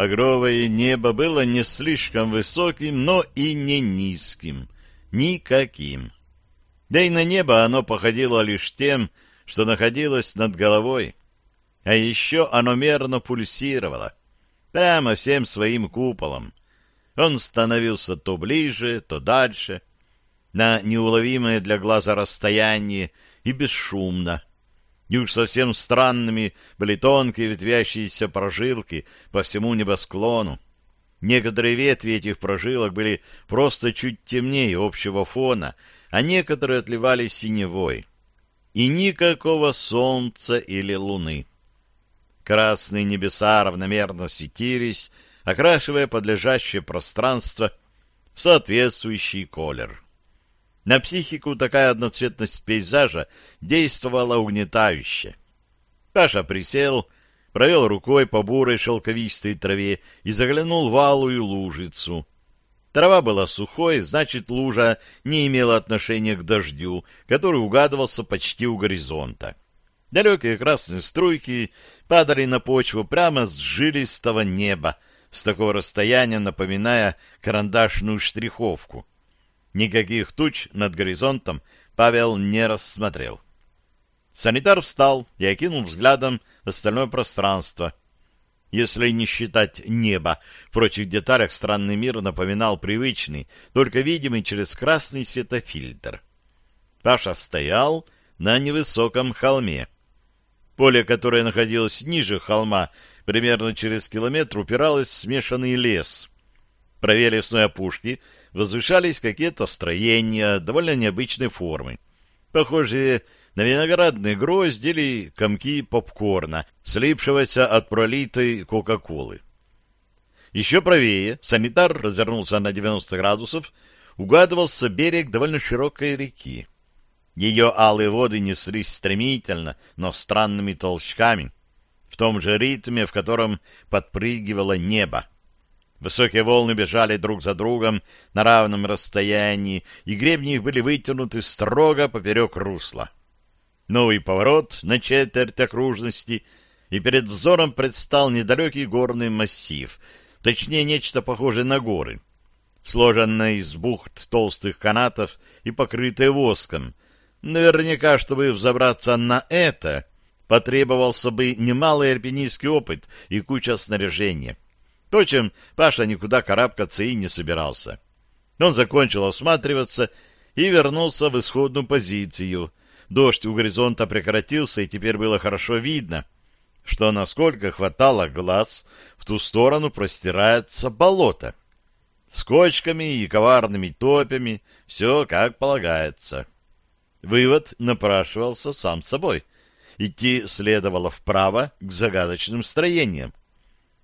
Багровое небо было не слишком высоким, но и не низким, никаким. Да и на небо оно походило лишь тем, что находилось над головой. А еще оно мерно пульсировало, прямо всем своим куполом. Он становился то ближе, то дальше, на неуловимое для глаза расстояние и бесшумно. И уж совсем странными были тонкие ветвящиеся прожилки по всему небосклону. Некоторые ветви этих прожилок были просто чуть темнее общего фона — а некоторые отливали синевой. И никакого солнца или луны. Красные небеса равномерно светились, окрашивая подлежащее пространство в соответствующий колер. На психику такая одноцветность пейзажа действовала угнетающе. Паша присел, провел рукой по бурой шелковистой траве и заглянул в алую лужицу — Трава была сухой, значит, лужа не имела отношения к дождю, который угадывался почти у горизонта. Далекие красные струйки падали на почву прямо с жилистого неба, с такого расстояния напоминая карандашную штриховку. Никаких туч над горизонтом Павел не рассмотрел. Санитар встал и окинул взглядом остальное пространство. Если не считать небо, в прочих деталях странный мир напоминал привычный, только видимый через красный светофильтр. Паша стоял на невысоком холме. Поле, которое находилось ниже холма, примерно через километр упиралось в смешанный лес. Правее лесной опушки возвышались какие-то строения довольно необычной формы, похожие на виноградный гроздили комки попкорна, слипшегося от пролитой кока-колы. Еще правее санитар развернулся на 90 градусов, угадывался берег довольно широкой реки. Ее алые воды неслись стремительно, но странными толчками, в том же ритме, в котором подпрыгивало небо. Высокие волны бежали друг за другом на равном расстоянии, и гребни их были вытянуты строго поперек русла. Новый поворот на четверть окружности, и перед взором предстал недалекий горный массив, точнее, нечто похожее на горы, сложенное из бухт толстых канатов и покрытое воском. Наверняка, чтобы взобраться на это, потребовался бы немалый альпинистский опыт и куча снаряжения. Впрочем, Паша никуда карабкаться и не собирался. Он закончил осматриваться и вернулся в исходную позицию — Дождь у горизонта прекратился, и теперь было хорошо видно, что насколько хватало глаз, в ту сторону простирается болото. С кочками и коварными топями все как полагается. Вывод напрашивался сам собой. Идти следовало вправо к загадочным строениям.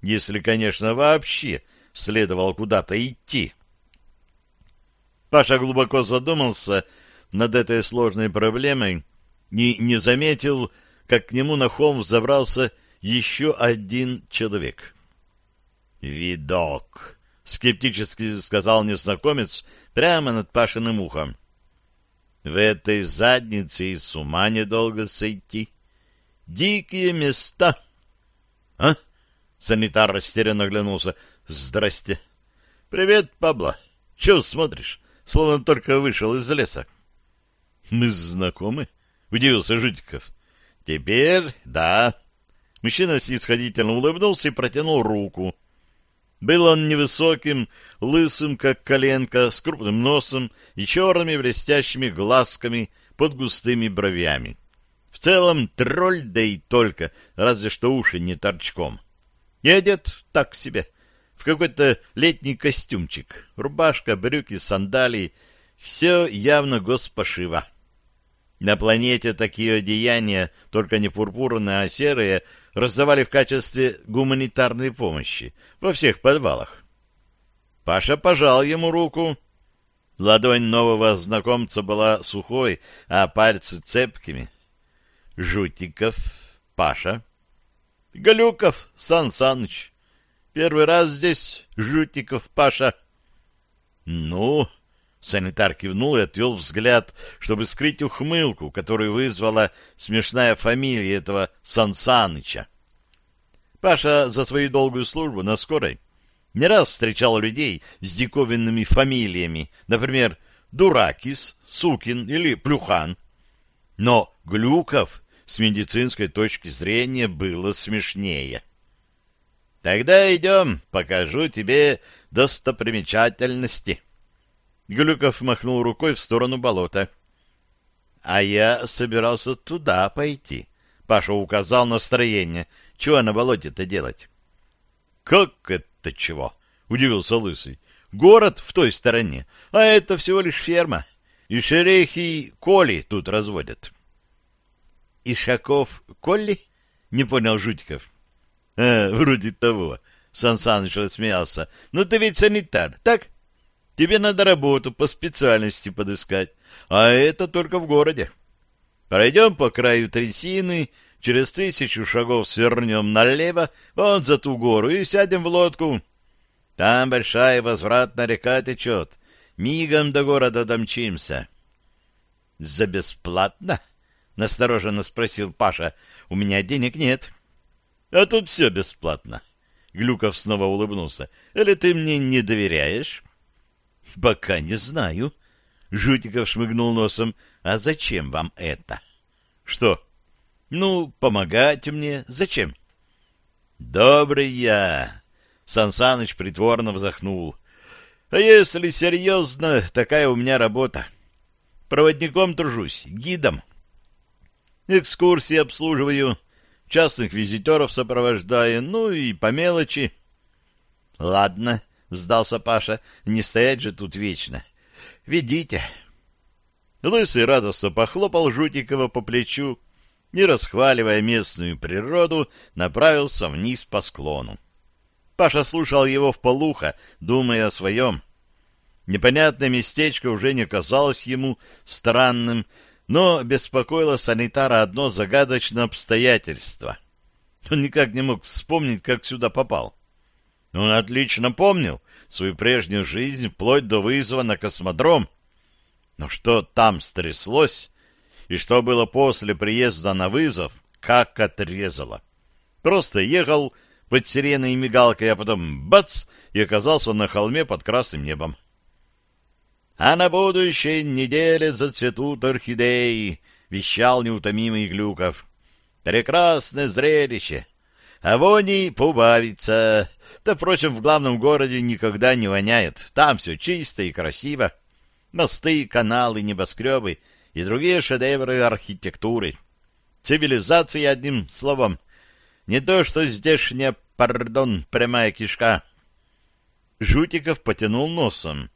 Если, конечно, вообще следовало куда-то идти. Паша глубоко задумался над этой сложной проблемой не не заметил, как к нему на холм забрался еще один человек. «Видок!» — скептически сказал незнакомец прямо над Пашиным ухом. «В этой заднице и с ума недолго сойти. Дикие места!» «А?» — санитар растерянно оглянулся. «Здрасте!» «Привет, Пабло! Чего смотришь? Словно только вышел из леса». Мы знакомы? Удивился Житиков. Теперь да. Мужчина снисходительно улыбнулся и протянул руку. Был он невысоким, лысым, как коленка, с крупным носом и черными блестящими глазками под густыми бровями. В целом тролль, да и только, разве что уши не торчком. И одет так себе, в какой-то летний костюмчик, рубашка, брюки, сандалии, все явно госпошива. На планете такие одеяния, только не пурпурные, а серые, раздавали в качестве гуманитарной помощи во всех подвалах. Паша пожал ему руку. Ладонь нового знакомца была сухой, а пальцы цепкими. Жутиков, Паша. Галюков, Сан Саныч. Первый раз здесь Жутиков, Паша. Ну, Санитар кивнул и отвел взгляд, чтобы скрыть ухмылку, которую вызвала смешная фамилия этого Сансаныча. Паша за свою долгую службу на скорой не раз встречал людей с диковинными фамилиями, например, Дуракис, Сукин или Плюхан. Но Глюков с медицинской точки зрения было смешнее. «Тогда идем, покажу тебе достопримечательности». Глюков махнул рукой в сторону болота. — А я собирался туда пойти. Паша указал настроение. Чего на болоте-то делать? — Как это чего? — удивился Лысый. — Город в той стороне, а это всего лишь ферма. И шерехи коли тут разводят. — Ишаков коли? — не понял Жутиков. — А, вроде того. Сан Саныч рассмеялся. — Но ты ведь санитар, так? — Тебе надо работу по специальности подыскать, а это только в городе. Пройдем по краю трясины, через тысячу шагов свернем налево, вон за ту гору, и сядем в лодку. Там большая возвратная река течет. Мигом до города домчимся. — За бесплатно? — настороженно спросил Паша. — У меня денег нет. — А тут все бесплатно. Глюков снова улыбнулся. — Или ты мне не доверяешь? пока не знаю. Жутиков шмыгнул носом. А зачем вам это? Что? Ну, помогать мне. Зачем? Добрый я. Сансаныч притворно вздохнул. А если серьезно, такая у меня работа. Проводником тружусь, гидом. Экскурсии обслуживаю, частных визитеров сопровождаю, ну и по мелочи. Ладно, — сдался Паша. «Не стоять же тут вечно. Ведите». Лысый радостно похлопал Жутикова по плечу и, расхваливая местную природу, направился вниз по склону. Паша слушал его в полухо, думая о своем. Непонятное местечко уже не казалось ему странным, но беспокоило санитара одно загадочное обстоятельство. Он никак не мог вспомнить, как сюда попал. Ну, он отлично помнил свою прежнюю жизнь вплоть до вызова на космодром. Но что там стряслось и что было после приезда на вызов, как отрезало. Просто ехал под сиреной и мигалкой, а потом бац, и оказался на холме под красным небом. «А на будущей неделе зацветут орхидеи», — вещал неутомимый Глюков. «Прекрасное зрелище! А воней поубавится. Да, впрочем, в главном городе никогда не воняет. Там все чисто и красиво. Мосты, каналы, небоскребы и другие шедевры архитектуры. Цивилизация, одним словом. Не то, что здешняя, пардон, прямая кишка. Жутиков потянул носом.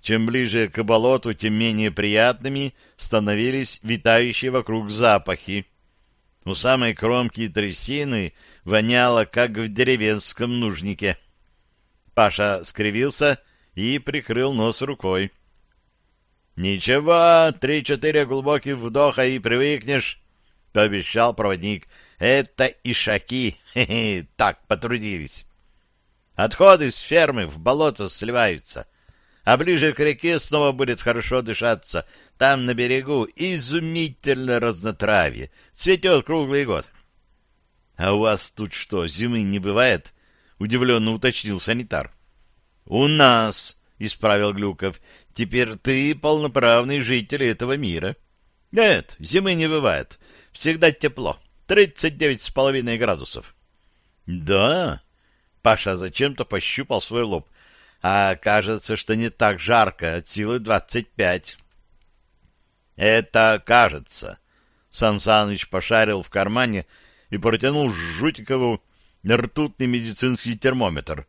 Чем ближе к болоту, тем менее приятными становились витающие вокруг запахи. У самой кромки трясины — воняло, как в деревенском нужнике. Паша скривился и прикрыл нос рукой. — Ничего, три-четыре глубоких вдоха и привыкнешь, — пообещал проводник. — Это ишаки, хе -хе, так потрудились. Отходы с фермы в болото сливаются, а ближе к реке снова будет хорошо дышаться. Там на берегу изумительно разнотравье, цветет круглый год. «А у вас тут что, зимы не бывает?» — удивленно уточнил санитар. «У нас», — исправил Глюков, — «теперь ты полноправный житель этого мира». «Нет, зимы не бывает. Всегда тепло. Тридцать девять с половиной градусов». «Да?» — Паша зачем-то пощупал свой лоб. «А кажется, что не так жарко, от силы двадцать пять». «Это кажется». Сан Саныч пошарил в кармане, — и протянул Жутикову ртутный медицинский термометр.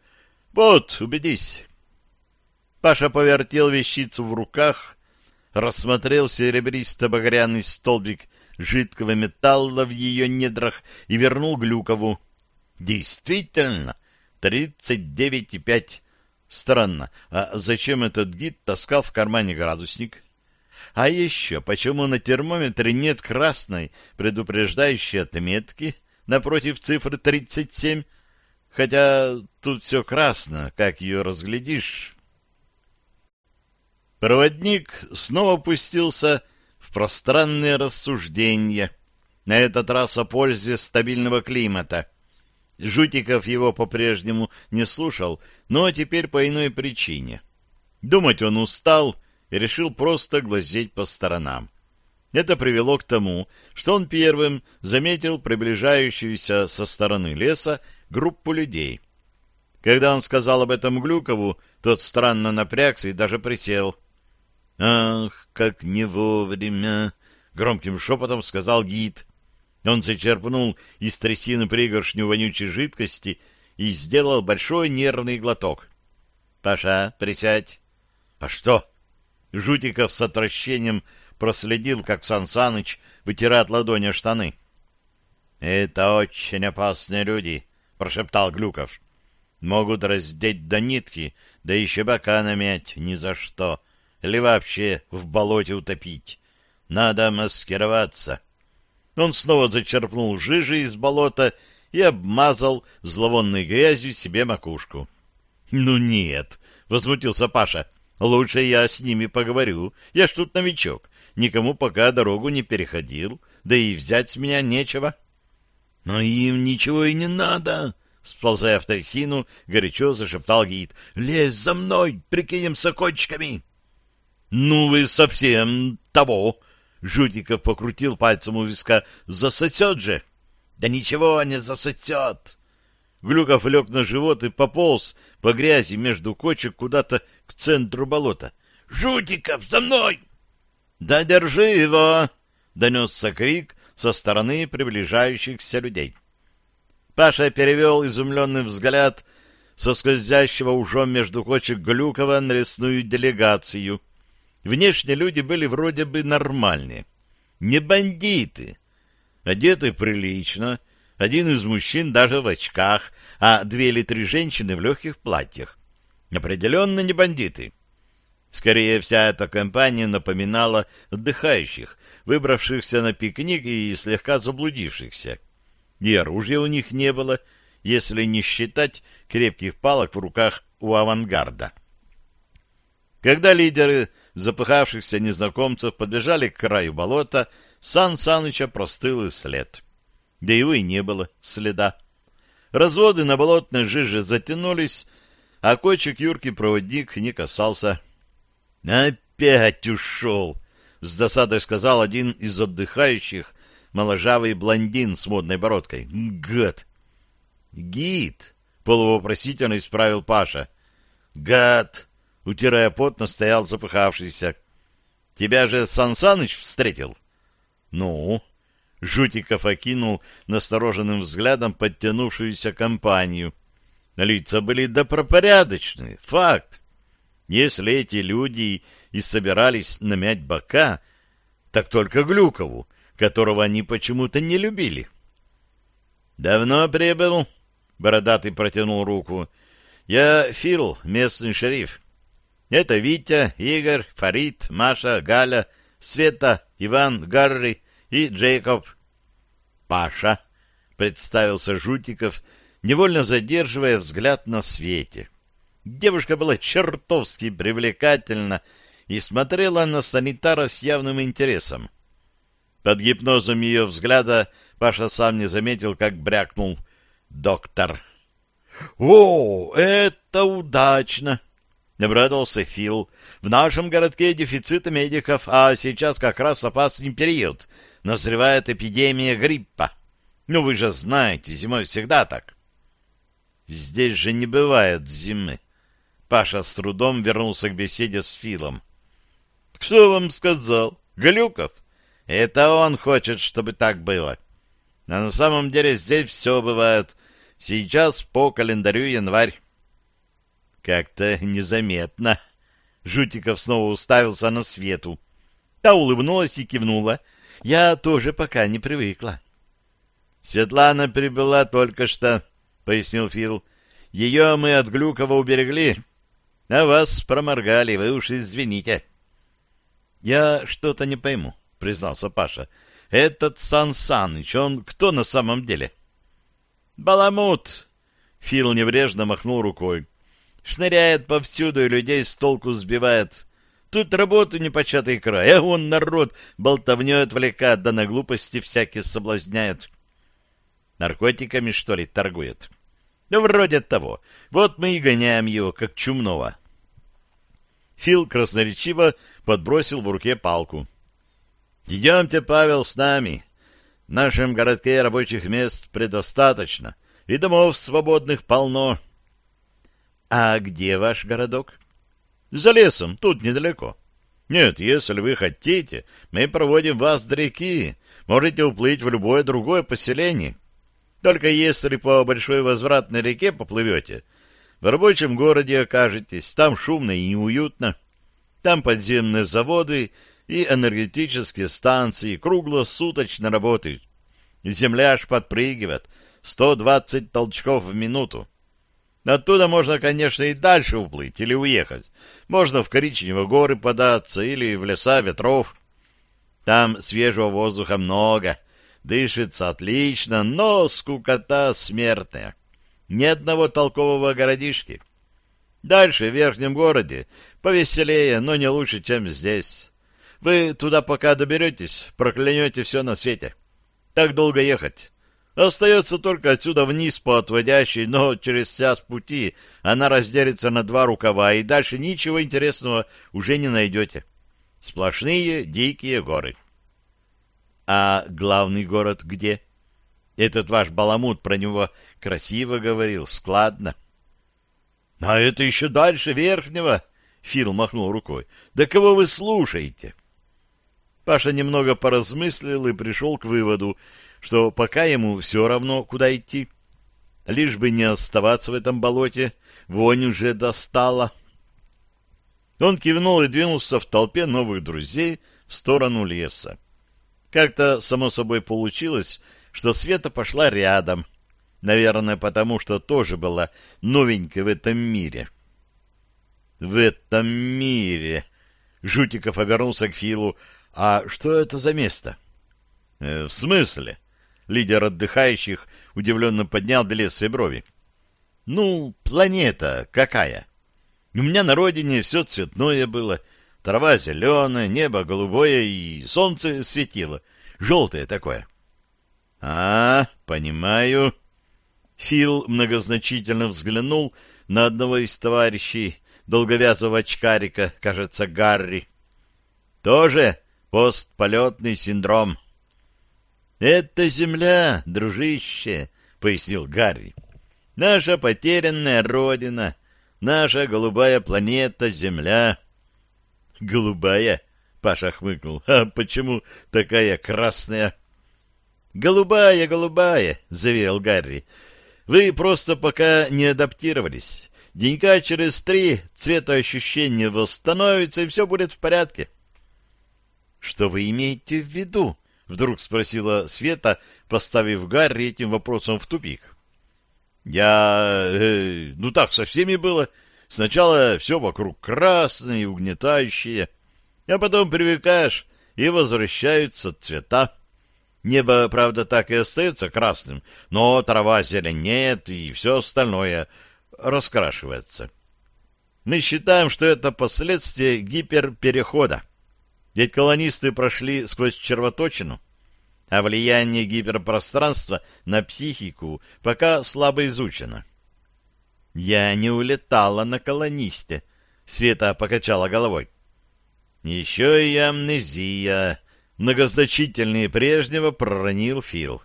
«Вот, убедись!» Паша повертел вещицу в руках, рассмотрел серебристо-багряный столбик жидкого металла в ее недрах и вернул Глюкову. «Действительно, тридцать девять и пять!» Странно, а зачем этот гид таскал в кармане градусник? А еще, почему на термометре нет красной предупреждающей отметки напротив цифры 37, хотя тут все красно, как ее разглядишь? Проводник снова пустился в пространные рассуждения, на этот раз о пользе стабильного климата. Жутиков его по-прежнему не слушал, но теперь по иной причине. Думать он устал и решил просто глазеть по сторонам. Это привело к тому, что он первым заметил приближающуюся со стороны леса группу людей. Когда он сказал об этом Глюкову, тот странно напрягся и даже присел. «Ах, как не вовремя!» — громким шепотом сказал гид. Он зачерпнул из трясины пригоршню вонючей жидкости и сделал большой нервный глоток. — Паша, присядь. — А что? Жутиков с отвращением проследил, как Сансаныч вытирает ладони штаны. — Это очень опасные люди, — прошептал Глюков. — Могут раздеть до нитки, да еще бока намять ни за что, или вообще в болоте утопить. Надо маскироваться. Он снова зачерпнул жижи из болота и обмазал зловонной грязью себе макушку. — Ну нет, — возмутился Паша, — Лучше я с ними поговорю. Я ж тут новичок. Никому пока дорогу не переходил, да и взять с меня нечего. — Но им ничего и не надо, — сползая в трясину, горячо зашептал гид. — Лезь за мной, прикинемся кочками. — Ну вы совсем того! — Жутиков покрутил пальцем у виска. — Засосет же! — Да ничего не засосет! Глюков лег на живот и пополз по грязи между кочек куда-то к центру болота. «Жутиков, за мной!» «Да держи его!» — донесся крик со стороны приближающихся людей. Паша перевел изумленный взгляд со скользящего ужом между кочек Глюкова на лесную делегацию. Внешне люди были вроде бы нормальные. Не бандиты. Одеты прилично, один из мужчин даже в очках, а две или три женщины в легких платьях. Определенно не бандиты. Скорее, вся эта компания напоминала отдыхающих, выбравшихся на пикник и слегка заблудившихся. И оружия у них не было, если не считать крепких палок в руках у авангарда. Когда лидеры запыхавшихся незнакомцев подбежали к краю болота, Сан Саныча простыл и след да его и не было следа. Разводы на болотной жиже затянулись, а кочек Юрки проводник не касался. «Опять ушел!» — с досадой сказал один из отдыхающих, моложавый блондин с модной бородкой. «Гад!» «Гид!» — полувопросительно исправил Паша. «Гад!» — утирая пот, настоял запыхавшийся. «Тебя же Сансаныч встретил?» «Ну?» Жутиков окинул настороженным взглядом подтянувшуюся компанию. Лица были допропорядочные, факт. Если эти люди и собирались намять бока, так только Глюкову, которого они почему-то не любили. «Давно прибыл?» — бородатый протянул руку. «Я Фил, местный шериф. Это Витя, Игорь, Фарид, Маша, Галя, Света, Иван, Гарри, и Джейкоб. Паша, представился Жутиков, невольно задерживая взгляд на свете. Девушка была чертовски привлекательна и смотрела на санитара с явным интересом. Под гипнозом ее взгляда Паша сам не заметил, как брякнул доктор. — О, это удачно! — обрадовался Фил. — В нашем городке дефицит медиков, а сейчас как раз опасный период — назревает эпидемия гриппа. Ну, вы же знаете, зимой всегда так. Здесь же не бывает зимы. Паша с трудом вернулся к беседе с Филом. — Кто вам сказал? Глюков? Это он хочет, чтобы так было. А на самом деле здесь все бывает. Сейчас по календарю январь. — Как-то незаметно. Жутиков снова уставился на свету. Та улыбнулась и кивнула — я тоже пока не привыкла. Светлана прибыла только что, пояснил Фил. Ее мы от Глюкова уберегли, а вас проморгали, вы уж извините. Я что-то не пойму, признался Паша. Этот Сан Саныч, он кто на самом деле? Баламут! Фил небрежно махнул рукой. Шныряет повсюду и людей с толку сбивает. Тут работу непочатый край, а он народ болтовнёй отвлекает, да на глупости всякие соблазняет. Наркотиками, что ли, торгует? Да вроде того. Вот мы и гоняем его, как чумного. Фил красноречиво подбросил в руке палку. — Идемте, Павел, с нами. В нашем городке рабочих мест предостаточно, и домов свободных полно. — А где ваш городок? — за лесом, тут недалеко. Нет, если вы хотите, мы проводим вас до реки. Можете уплыть в любое другое поселение. Только если по большой возвратной реке поплывете, в рабочем городе окажетесь. Там шумно и неуютно. Там подземные заводы и энергетические станции круглосуточно работают. Земля аж подпрыгивает. 120 толчков в минуту. Оттуда можно, конечно, и дальше уплыть или уехать. Можно в коричневые горы податься или в леса ветров. Там свежего воздуха много, дышится отлично, но скукота смертная. Ни одного толкового городишки. Дальше, в верхнем городе, повеселее, но не лучше, чем здесь. Вы туда пока доберетесь, проклянете все на свете. Так долго ехать. Остается только отсюда вниз по отводящей, но через час пути она разделится на два рукава, и дальше ничего интересного уже не найдете. Сплошные дикие горы. А главный город где? Этот ваш Баламут про него красиво говорил, складно. — А это еще дальше верхнего, — Фил махнул рукой. — Да кого вы слушаете? Паша немного поразмыслил и пришел к выводу, что пока ему все равно, куда идти. Лишь бы не оставаться в этом болоте, вонь уже достала. Он кивнул и двинулся в толпе новых друзей в сторону леса. Как-то само собой получилось, что Света пошла рядом. Наверное, потому что тоже была новенькой в этом мире. В этом мире! Жутиков обернулся к Филу. А что это за место? «Э, — В смысле? лидер отдыхающих удивленно поднял белесые брови. «Ну, планета какая? У меня на родине все цветное было, трава зеленая, небо голубое и солнце светило, желтое такое». «А, понимаю». Фил многозначительно взглянул на одного из товарищей, долговязого очкарика, кажется, Гарри. «Тоже постполетный синдром». «Это земля, дружище», — пояснил Гарри. «Наша потерянная родина, наша голубая планета Земля». «Голубая?» — Паша хмыкнул. «А почему такая красная?» «Голубая, голубая», — заверил Гарри. «Вы просто пока не адаптировались. Денька через три цветоощущение восстановится, и все будет в порядке». «Что вы имеете в виду?» — вдруг спросила Света, поставив Гарри этим вопросом в тупик. «Я... Э, ну так со всеми было. Сначала все вокруг красное и угнетающее, а потом привыкаешь, и возвращаются цвета. Небо, правда, так и остается красным, но трава зеленеет, и все остальное раскрашивается. Мы считаем, что это последствия гиперперехода. Ведь колонисты прошли сквозь червоточину, а влияние гиперпространства на психику пока слабо изучено. «Я не улетала на колонисте», — Света покачала головой. «Еще и амнезия», — многозначительнее прежнего проронил Фил.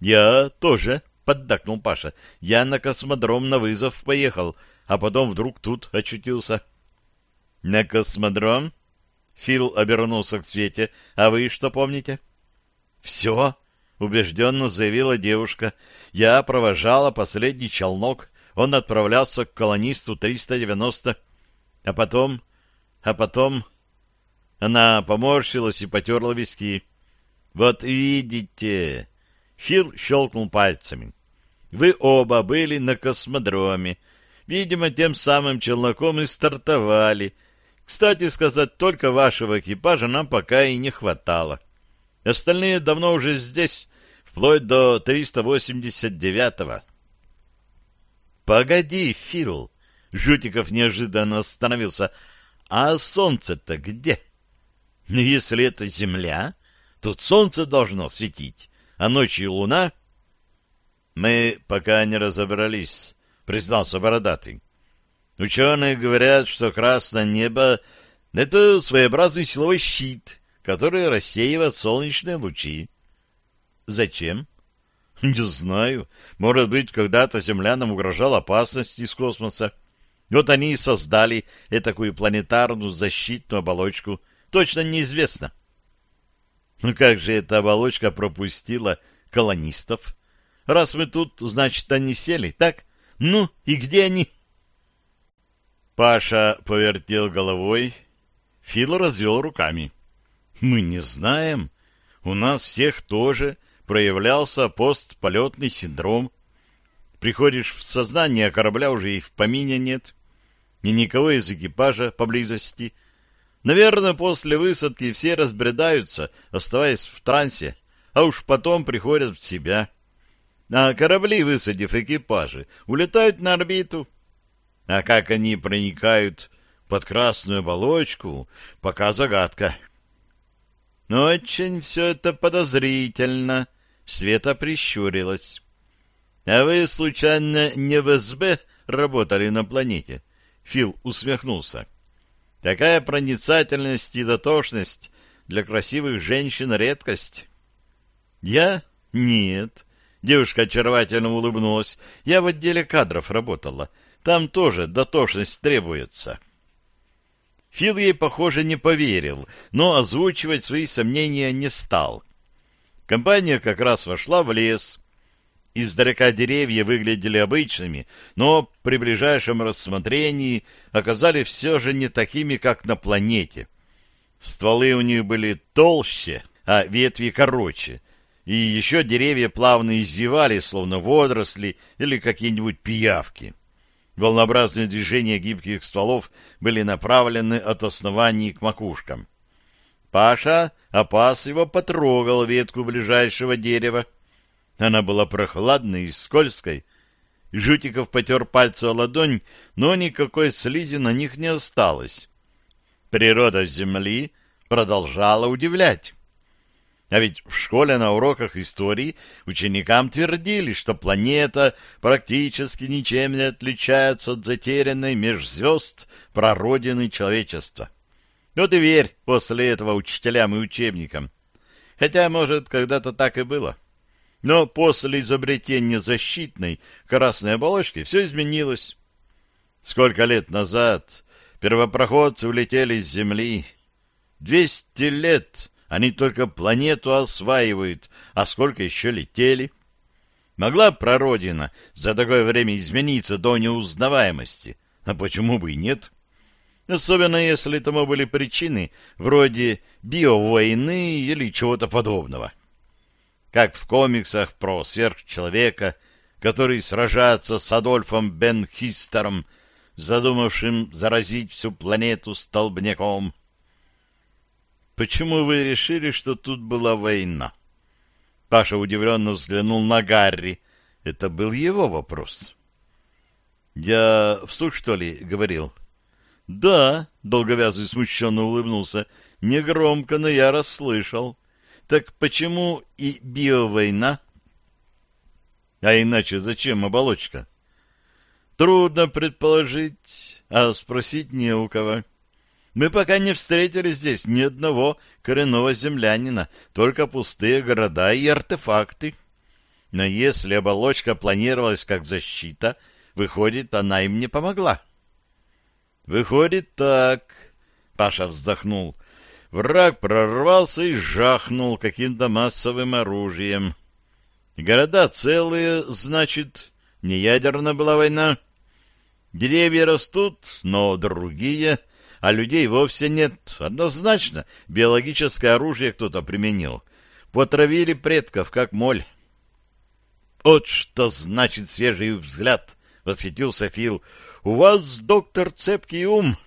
«Я тоже», — поддакнул Паша. «Я на космодром на вызов поехал, а потом вдруг тут очутился». «На космодром?» Фил обернулся к Свете. «А вы что помните?» «Все», — убежденно заявила девушка. «Я провожала последний челнок. Он отправлялся к колонисту 390. А потом... А потом...» Она поморщилась и потерла виски. «Вот видите...» Фил щелкнул пальцами. «Вы оба были на космодроме. Видимо, тем самым челноком и стартовали» Кстати сказать, только вашего экипажа нам пока и не хватало. Остальные давно уже здесь, вплоть до 389-го. — Погоди, Фил! — Жутиков неожиданно остановился. — А солнце-то где? Ну, — Если это земля, тут солнце должно светить, а ночью луна... — Мы пока не разобрались, — признался Бородатый. Ученые говорят, что красное небо — это своеобразный силовой щит, который рассеивает солнечные лучи. Зачем? Не знаю. Может быть, когда-то землянам угрожала опасность из космоса. Вот они и создали такую планетарную защитную оболочку. Точно неизвестно. Ну как же эта оболочка пропустила колонистов? Раз мы тут, значит, они сели, так? Ну, и где они? — Паша повертел головой, Фил развел руками. «Мы не знаем. У нас всех тоже проявлялся постполетный синдром. Приходишь в сознание, а корабля уже и в помине нет. И никого из экипажа поблизости. Наверное, после высадки все разбредаются, оставаясь в трансе, а уж потом приходят в себя. А корабли, высадив экипажи, улетают на орбиту, а как они проникают под красную оболочку, пока загадка. Но очень все это подозрительно. Света прищурилась. — А вы, случайно, не в СБ работали на планете? Фил усмехнулся. — Такая проницательность и дотошность для красивых женщин редкость. — Я? Нет. Девушка очаровательно улыбнулась. Я в отделе кадров работала. — там тоже дотошность требуется. Фил ей, похоже, не поверил, но озвучивать свои сомнения не стал. Компания как раз вошла в лес. Издалека деревья выглядели обычными, но при ближайшем рассмотрении оказались все же не такими, как на планете. Стволы у них были толще, а ветви короче, и еще деревья плавно извивали, словно водоросли или какие-нибудь пиявки. Волнообразные движения гибких стволов были направлены от оснований к макушкам. Паша опасливо потрогал ветку ближайшего дерева. Она была прохладной и скользкой. Жутиков потер пальцы о ладонь, но никакой слизи на них не осталось. Природа земли продолжала удивлять. А ведь в школе на уроках истории ученикам твердили, что планета практически ничем не отличается от затерянной межзвезд прародины человечества. Вот и верь после этого учителям и учебникам. Хотя, может, когда-то так и было. Но после изобретения защитной красной оболочки все изменилось. Сколько лет назад первопроходцы улетели с Земли? Двести лет! Они только планету осваивают, а сколько еще летели. Могла прародина за такое время измениться до неузнаваемости? А почему бы и нет? Особенно если тому были причины вроде биовойны или чего-то подобного. Как в комиксах про сверхчеловека, который сражается с Адольфом Бенхистером, задумавшим заразить всю планету столбняком, Почему вы решили, что тут была война? Паша удивленно взглянул на Гарри. Это был его вопрос. Я вслух, что ли, говорил? Да, долговязый смущенно улыбнулся. Негромко, но я расслышал. Так почему и биовойна? А иначе зачем оболочка? Трудно предположить, а спросить не у кого. Мы пока не встретили здесь ни одного коренного землянина, только пустые города и артефакты. Но если оболочка планировалась как защита, выходит, она им не помогла. Выходит так, Паша вздохнул. Враг прорвался и жахнул каким-то массовым оружием. Города целые, значит, не ядерная была война. Деревья растут, но другие — а людей вовсе нет. Однозначно, биологическое оружие кто-то применил. Потравили предков, как моль. «Вот что значит свежий взгляд!» — восхитился Фил. «У вас, доктор, цепкий ум!»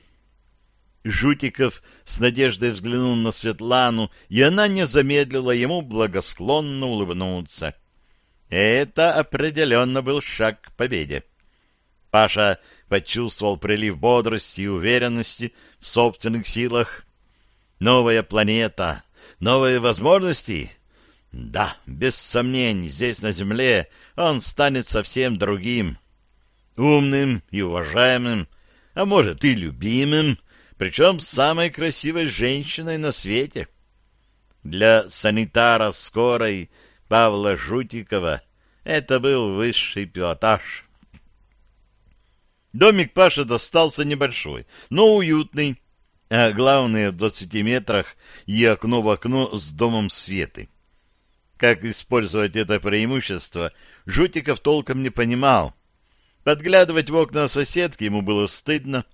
Жутиков с надеждой взглянул на Светлану, и она не замедлила ему благосклонно улыбнуться. Это определенно был шаг к победе. Паша почувствовал прилив бодрости и уверенности в собственных силах. Новая планета, новые возможности. Да, без сомнений, здесь на Земле он станет совсем другим. Умным и уважаемым, а может и любимым, причем самой красивой женщиной на свете. Для санитара скорой Павла Жутикова это был высший пилотаж. Домик Паша достался небольшой, но уютный, а главное в 20 метрах и окно в окно с домом Светы. Как использовать это преимущество, Жутиков толком не понимал. Подглядывать в окна соседки ему было стыдно,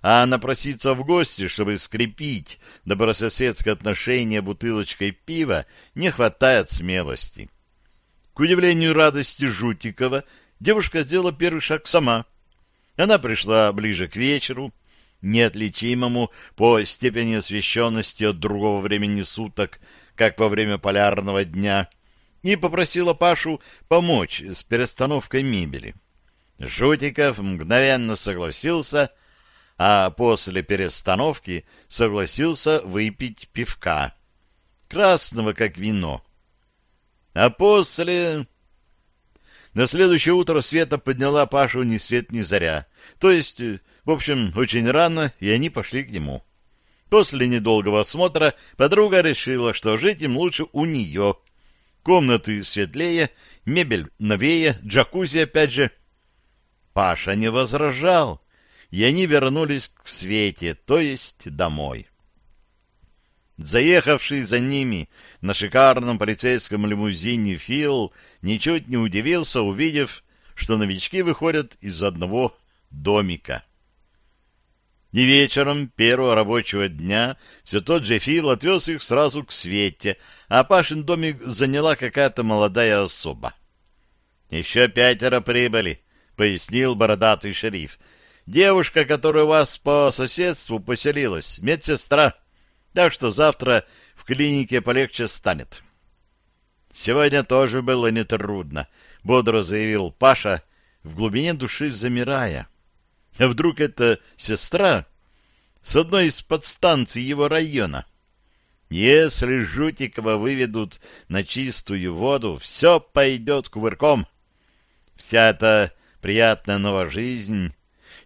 а напроситься в гости, чтобы скрепить добрососедское отношение бутылочкой пива, не хватает смелости. К удивлению радости Жутикова, девушка сделала первый шаг сама, она пришла ближе к вечеру, неотличимому по степени освещенности от другого времени суток, как во время полярного дня, и попросила Пашу помочь с перестановкой мебели. Жутиков мгновенно согласился, а после перестановки согласился выпить пивка, красного как вино. А после на следующее утро Света подняла Пашу ни свет ни заря. То есть, э, в общем, очень рано, и они пошли к нему. После недолгого осмотра подруга решила, что жить им лучше у нее. Комнаты светлее, мебель новее, джакузи опять же. Паша не возражал, и они вернулись к Свете, то есть домой. Заехавший за ними на шикарном полицейском лимузине Фил ничуть не удивился, увидев, что новички выходят из одного домика. И вечером первого рабочего дня все тот же Фил отвез их сразу к Свете, а Пашин домик заняла какая-то молодая особа. «Еще пятеро прибыли», — пояснил бородатый шериф. «Девушка, которая у вас по соседству поселилась, медсестра» так что завтра в клинике полегче станет. Сегодня тоже было нетрудно, бодро заявил Паша, в глубине души замирая. А вдруг это сестра с одной из подстанций его района? Если Жутикова выведут на чистую воду, все пойдет кувырком. Вся эта приятная новая жизнь,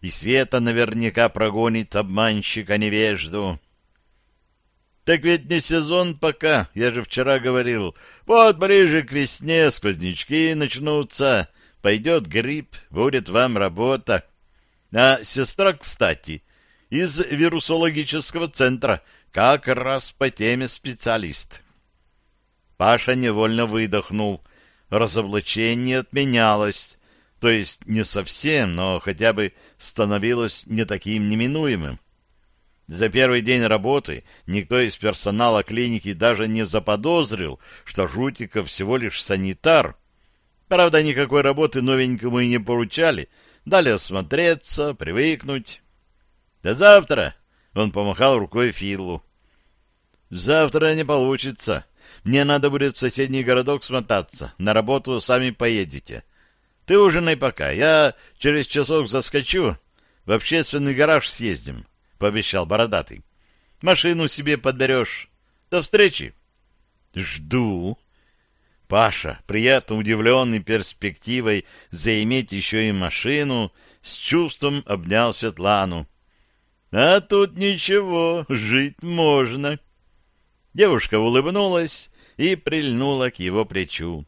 и Света наверняка прогонит обманщика невежду. Так ведь не сезон пока, я же вчера говорил. Вот ближе к весне сквознячки начнутся, пойдет грипп, будет вам работа. А сестра, кстати, из вирусологического центра, как раз по теме специалист. Паша невольно выдохнул. Разоблачение отменялось, то есть не совсем, но хотя бы становилось не таким неминуемым. За первый день работы никто из персонала клиники даже не заподозрил, что Жутиков всего лишь санитар. Правда, никакой работы новенькому и не поручали. Дали осмотреться, привыкнуть. «До завтра!» — он помахал рукой Филу. «Завтра не получится. Мне надо будет в соседний городок смотаться. На работу сами поедете. Ты ужинай пока. Я через часок заскочу. В общественный гараж съездим». — пообещал бородатый. — Машину себе подберешь. До встречи. — Жду. Паша, приятно удивленный перспективой заиметь еще и машину, с чувством обнял Светлану. — А тут ничего, жить можно. Девушка улыбнулась и прильнула к его плечу.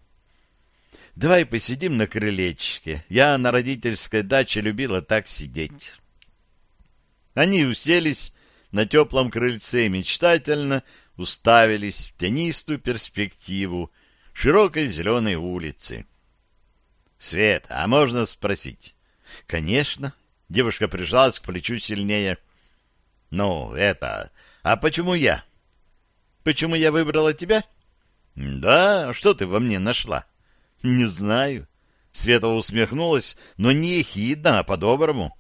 — Давай посидим на крылечке. Я на родительской даче любила так сидеть. Они уселись на теплом крыльце и мечтательно уставились в тенистую перспективу широкой зеленой улицы. — Свет, а можно спросить? — Конечно. Девушка прижалась к плечу сильнее. — Ну, это... А почему я? — Почему я выбрала тебя? — Да, что ты во мне нашла? — Не знаю. Света усмехнулась, но не ехидно, а по-доброму.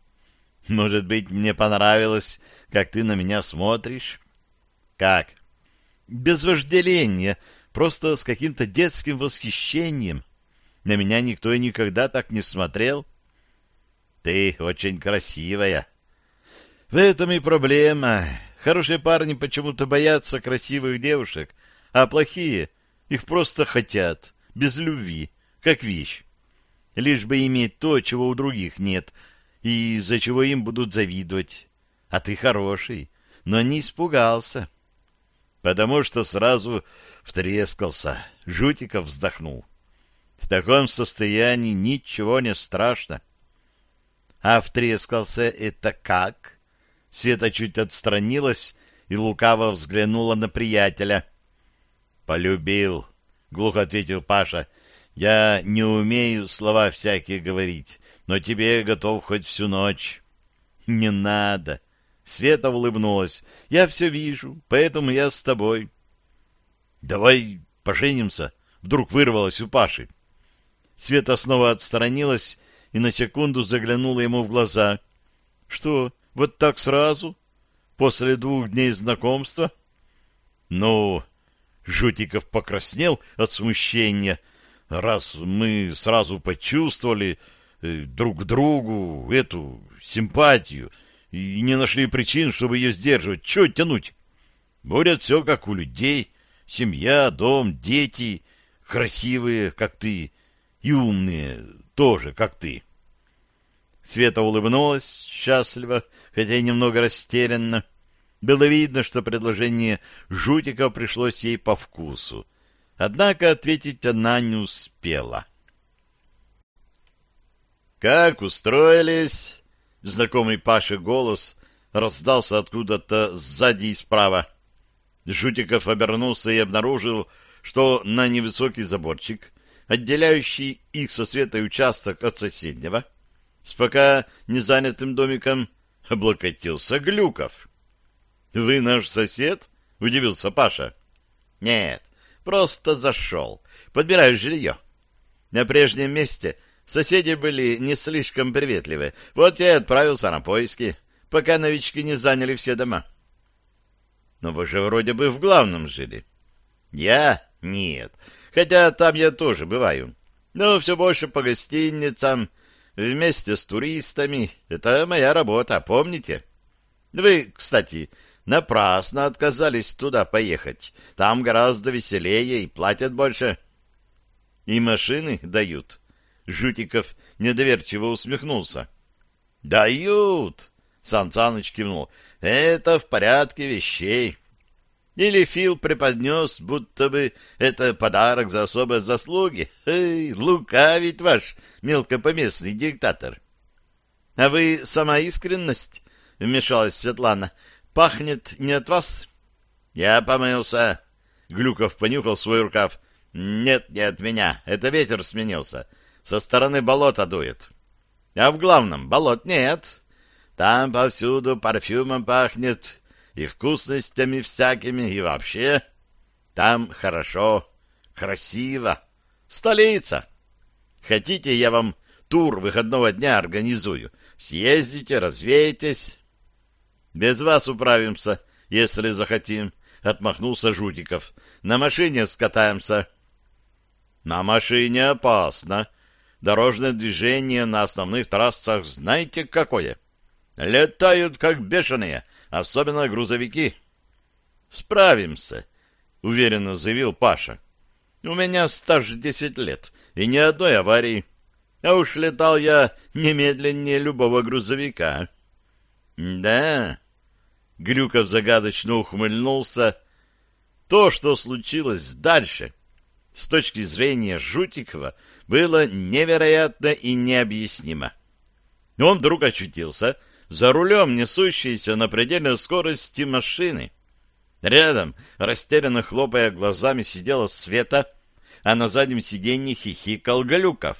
Может быть, мне понравилось, как ты на меня смотришь? Как? Без вожделения, просто с каким-то детским восхищением. На меня никто и никогда так не смотрел. Ты очень красивая. В этом и проблема. Хорошие парни почему-то боятся красивых девушек, а плохие их просто хотят, без любви, как вещь. Лишь бы иметь то, чего у других нет — и из-за чего им будут завидовать. А ты хороший, но не испугался. Потому что сразу втрескался. Жутиков вздохнул. В таком состоянии ничего не страшно. А втрескался это как? Света чуть отстранилась и лукаво взглянула на приятеля. «Полюбил», — глухо ответил Паша, — я не умею слова всякие говорить, но тебе готов хоть всю ночь. Не надо. Света улыбнулась. Я все вижу, поэтому я с тобой. Давай поженимся. Вдруг вырвалась у Паши. Света снова отстранилась и на секунду заглянула ему в глаза. Что, вот так сразу? После двух дней знакомства? Ну, Жутиков покраснел от смущения, — раз мы сразу почувствовали э, друг к другу эту симпатию и не нашли причин, чтобы ее сдерживать, чего тянуть? Будет все как у людей, семья, дом, дети, красивые, как ты, и умные тоже, как ты. Света улыбнулась, счастливо, хотя и немного растерянно. Было видно, что предложение Жутика пришлось ей по вкусу. Однако ответить она не успела. «Как устроились?» — знакомый Паше голос раздался откуда-то сзади и справа. Жутиков обернулся и обнаружил, что на невысокий заборчик, отделяющий их со светой участок от соседнего, с пока незанятым домиком, облокотился Глюков. «Вы наш сосед?» — удивился Паша. «Нет, Просто зашел. Подбираю жилье. На прежнем месте соседи были не слишком приветливы. Вот я и отправился на поиски, пока новички не заняли все дома. Но вы же вроде бы в главном жили. Я? Нет. Хотя там я тоже бываю. Но все больше по гостиницам, вместе с туристами. Это моя работа, помните? Вы, кстати, Напрасно отказались туда поехать. Там гораздо веселее и платят больше. И машины дают. Жутиков недоверчиво усмехнулся. Дают! Сан Саныч кивнул. Это в порядке вещей. Или Фил преподнес, будто бы это подарок за особые заслуги. Эй, лукавит ваш мелкопоместный диктатор. — А вы сама искренность? — вмешалась Светлана пахнет не от вас? Я помылся. Глюков понюхал свой рукав. Нет, не от меня. Это ветер сменился. Со стороны болота дует. А в главном болот нет. Там повсюду парфюмом пахнет и вкусностями всякими, и вообще. Там хорошо, красиво. Столица. Хотите, я вам тур выходного дня организую? Съездите, развеетесь. Без вас управимся, если захотим, — отмахнулся Жутиков. — На машине скатаемся. — На машине опасно. Дорожное движение на основных трассах знаете какое? Летают как бешеные, особенно грузовики. — Справимся, — уверенно заявил Паша. — У меня стаж десять лет и ни одной аварии. А уж летал я немедленнее любого грузовика. — Да, Грюков загадочно ухмыльнулся. То, что случилось дальше, с точки зрения Жутикова, было невероятно и необъяснимо. Он вдруг очутился за рулем несущейся на предельной скорости машины. Рядом, растерянно хлопая глазами, сидела Света, а на заднем сиденье хихикал Галюков.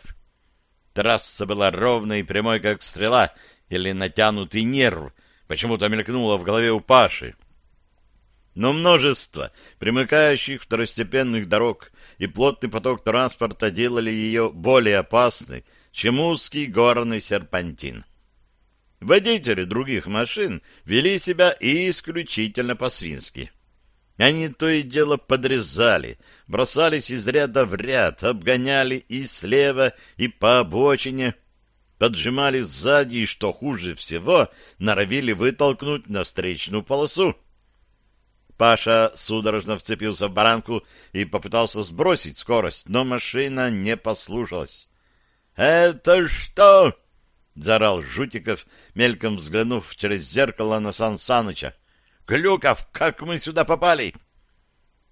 Трасса была ровной и прямой, как стрела, или натянутый нерв — почему-то мелькнуло в голове у Паши. Но множество примыкающих второстепенных дорог и плотный поток транспорта делали ее более опасной, чем узкий горный серпантин. Водители других машин вели себя исключительно по-свински. Они то и дело подрезали, бросались из ряда в ряд, обгоняли и слева, и по обочине — поджимали сзади и, что хуже всего, норовили вытолкнуть на встречную полосу. Паша судорожно вцепился в баранку и попытался сбросить скорость, но машина не послушалась. «Это что?» — заорал Жутиков, мельком взглянув через зеркало на Сан Саныча. «Клюков, как мы сюда попали?»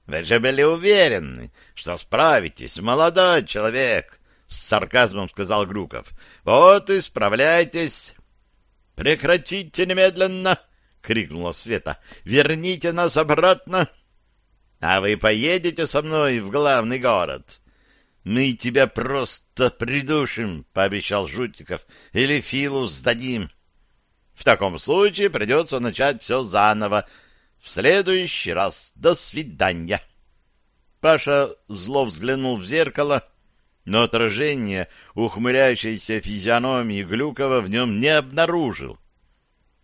«Вы же были уверены, что справитесь, молодой человек!» — с сарказмом сказал Груков. — Вот исправляйтесь. справляйтесь. — Прекратите немедленно! — крикнула Света. — Верните нас обратно! — А вы поедете со мной в главный город? — Мы тебя просто придушим, — пообещал Жутиков, — или Филу сдадим. — В таком случае придется начать все заново. В следующий раз. До свидания. Паша зло взглянул в зеркало но отражение ухмыляющейся физиономии Глюкова в нем не обнаружил.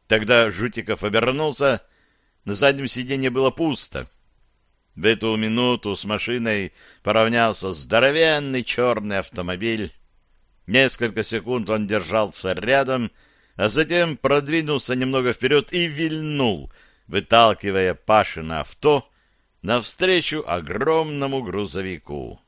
Тогда Жутиков обернулся, на заднем сиденье было пусто. В эту минуту с машиной поравнялся здоровенный черный автомобиль. Несколько секунд он держался рядом, а затем продвинулся немного вперед и вильнул, выталкивая Пашина авто навстречу огромному грузовику.